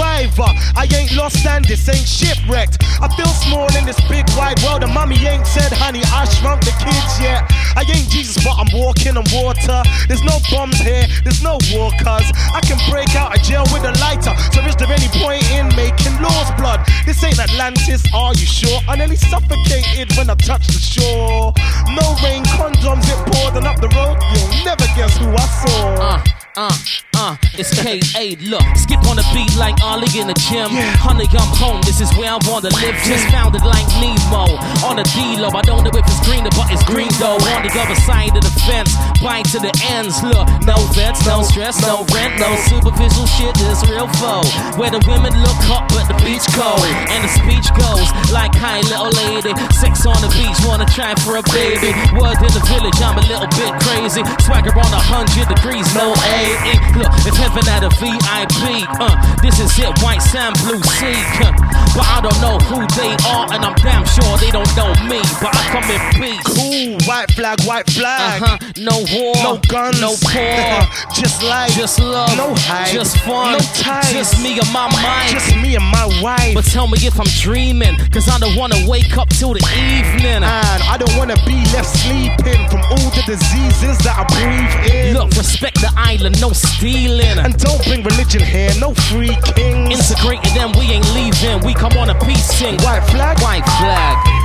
I ain't lost and this ain't shipwrecked. I feel small in this big wide world, and mommy ain't said, honey, I shrunk the kids yet. I ain't Jesus, but I'm walking on water. There's no bombs here, there's no cuz I can break out of jail with a lighter. So is there any point in making laws, blood? This ain't Atlantis, are you sure? I nearly suffocated when I touched the shore. No rain, condoms, it poured, and up the road, you'll never guess who I saw. Uh, uh, it's Look, skip on the beat like Ollie in the gym. Yeah. Honey, I'm home, this is where I wanna live. Just found it like Nemo. On the D-Lo, I don't know if it's greener, but it's green though. On the other side of the fence, bind to the ends. Look, no vets, no stress, no rent, no superficial shit, this real foe. Where the women look hot, but the beach cold. And the speech goes like, hi, little lady. Sex on the beach, wanna try for a baby. Word in the village, I'm a little bit crazy. Swagger on a hundred degrees, no A. Look, it's heaven at a VIP. Uh, this is it, white sand, blue sea. Uh, but I don't know who they are, and I'm damn sure they don't know me. But I come in peace. Cool, white flag, white flag. Uh huh. No war, No guns, no poor. just life, Just love, no hype, just fun, no ties, just me and my mind. just me and my wife. but tell me if I'm dreaming, cause I don't wanna wake up till the evening. and I don't wanna be left sleeping from all the diseases that I breathe in. Look, respect the island, no stealing. and don't bring religion here, no free kings. Integrated, then we ain't leaving. We come thing. White flag, White flag.